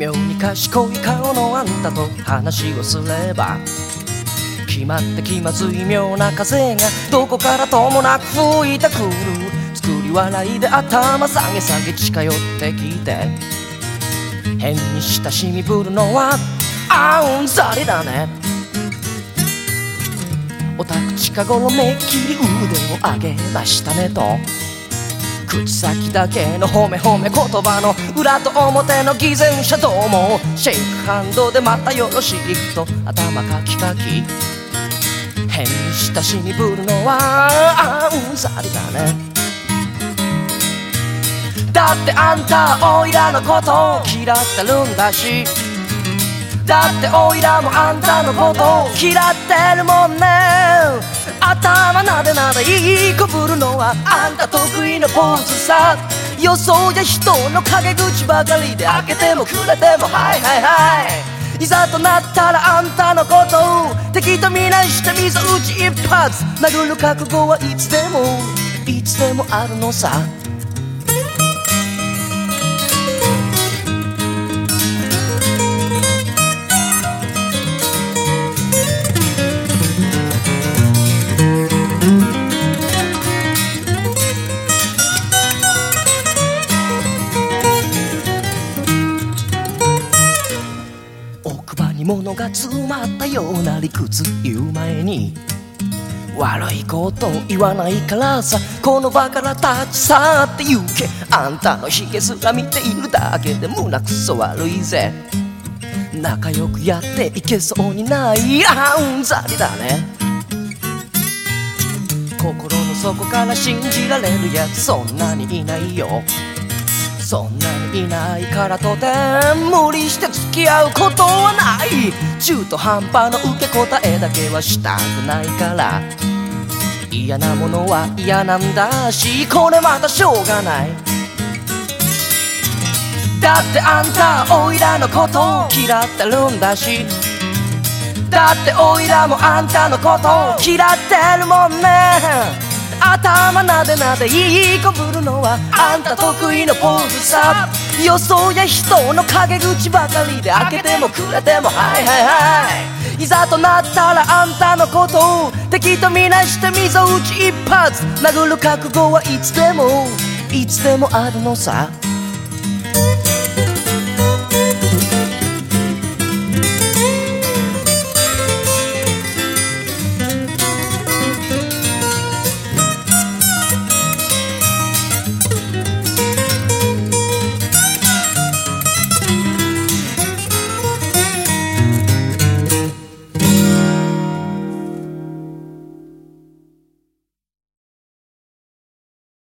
妙に賢い顔のあんたと話をすれば決まって気まずい妙な風がどこからともなく吹いてくる。作り笑いで頭下げ下げ近寄ってきて変に親しみぶるのはあうんざりだね。おたく近頃めっきり腕を上げましたねと。口先だけの褒め褒め言葉の裏と表の偽善者どうもシェイクハンドでまたよろしいと頭かきかき。変に親しみぶるのはうんざりだね。だってあんたおいらのことを嫌ってるんだし。だっておいらもあんたのことを嫌ってるもんね。頭なでなでいいこぶるのはあんた得意のポーズさ。予想じゃ人の陰口ばかりで開けてもくれても。はいはい。はいいざとなったらあんたのことを敵と見なしてみぞうち一発。殴る覚悟はいつでも。いつでもあるのさ。物が詰まったような理屈言う前に悪いこと言わないからさこの場から立ち去って行け。あんたのヒゲすら見ているだけで胸くそ悪いぜ。仲良くやっていけそうにないあうんざりだね。心の底から信じられるやつそんなにいないよ。そんないないからとて無理して付き合うことはない。中途半端の受け答えだけはしたくないから。嫌なものは嫌なんだしこれまたしょうがない。だってあんたおいらのこと嫌ってるんだし。だっておいらもあんたのことを嫌ってるもんね。頭なでなでいいこぶるのはあんた得意のポーズさ。予想や人の陰口ばかりで開けてもくれても。はいはいはい。いざとなったらあんたのことを敵と見なして溝打ち一発。殴る覚悟はいつでも。いつでもあるのさ。